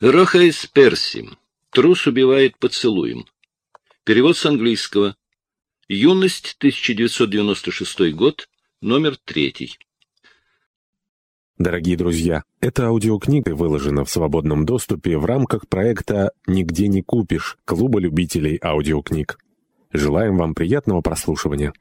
Роха из Перси. Трус убивает поцелуем. Перевод с английского. Юность, 1996 год, номер третий. Дорогие друзья, эта аудиокнига выложена в свободном доступе в рамках проекта «Нигде не купишь» Клуба любителей аудиокниг. Желаем вам приятного прослушивания.